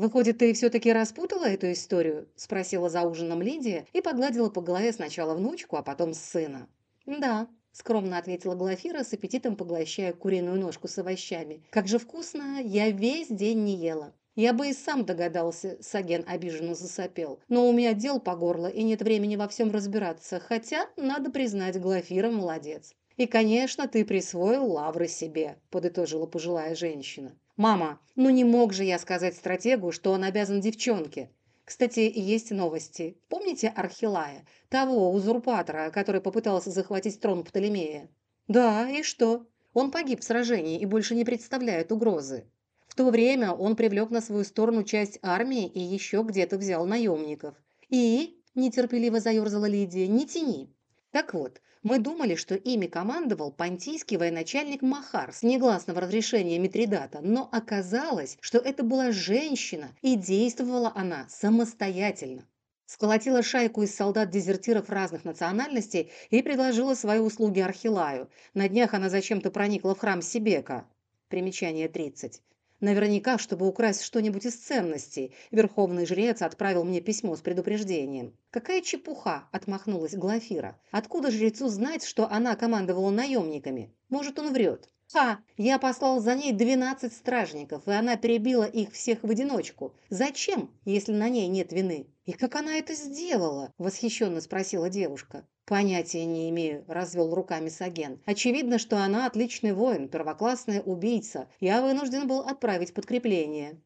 «Выходит, ты все-таки распутала эту историю?» – спросила за ужином Лидия и погладила по голове сначала внучку, а потом сына. «Да», – скромно ответила Глафира, с аппетитом поглощая куриную ножку с овощами. «Как же вкусно! Я весь день не ела». «Я бы и сам догадался», – Саген обиженно засопел. «Но у меня дел по горло, и нет времени во всем разбираться. Хотя, надо признать, Глафира молодец». «И, конечно, ты присвоил лавры себе», – подытожила пожилая женщина. «Мама, ну не мог же я сказать стратегу, что он обязан девчонке. Кстати, есть новости. Помните Архилая, того узурпатора, который попытался захватить трон Птолемея? Да, и что? Он погиб в сражении и больше не представляет угрозы. В то время он привлек на свою сторону часть армии и еще где-то взял наемников. И, нетерпеливо заерзала Лидия, не тяни. Так вот, мы думали, что ими командовал понтийский военачальник Махар с негласного разрешения Митридата, но оказалось, что это была женщина, и действовала она самостоятельно. Сколотила шайку из солдат-дезертиров разных национальностей и предложила свои услуги Архилаю. На днях она зачем-то проникла в храм Сибека. Примечание 30. Наверняка, чтобы украсть что-нибудь из ценностей. Верховный жрец отправил мне письмо с предупреждением. «Какая чепуха!» – отмахнулась Глафира. «Откуда жрецу знать, что она командовала наемниками? Может, он врет?» «Ха! Я послал за ней двенадцать стражников, и она перебила их всех в одиночку. Зачем, если на ней нет вины?» «И как она это сделала?» – восхищенно спросила девушка. «Понятия не имею», – развел руками Саген. «Очевидно, что она отличный воин, первоклассная убийца. Я вынужден был отправить подкрепление».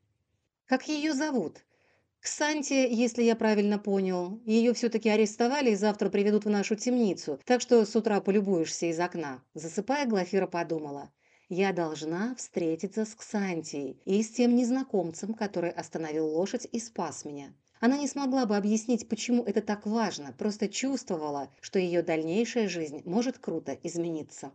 «Как ее зовут?» «Ксанти, если я правильно понял. Ее все-таки арестовали и завтра приведут в нашу темницу, так что с утра полюбуешься из окна». Засыпая, Глафира подумала. «Я должна встретиться с Ксантией и с тем незнакомцем, который остановил лошадь и спас меня. Она не смогла бы объяснить, почему это так важно, просто чувствовала, что ее дальнейшая жизнь может круто измениться.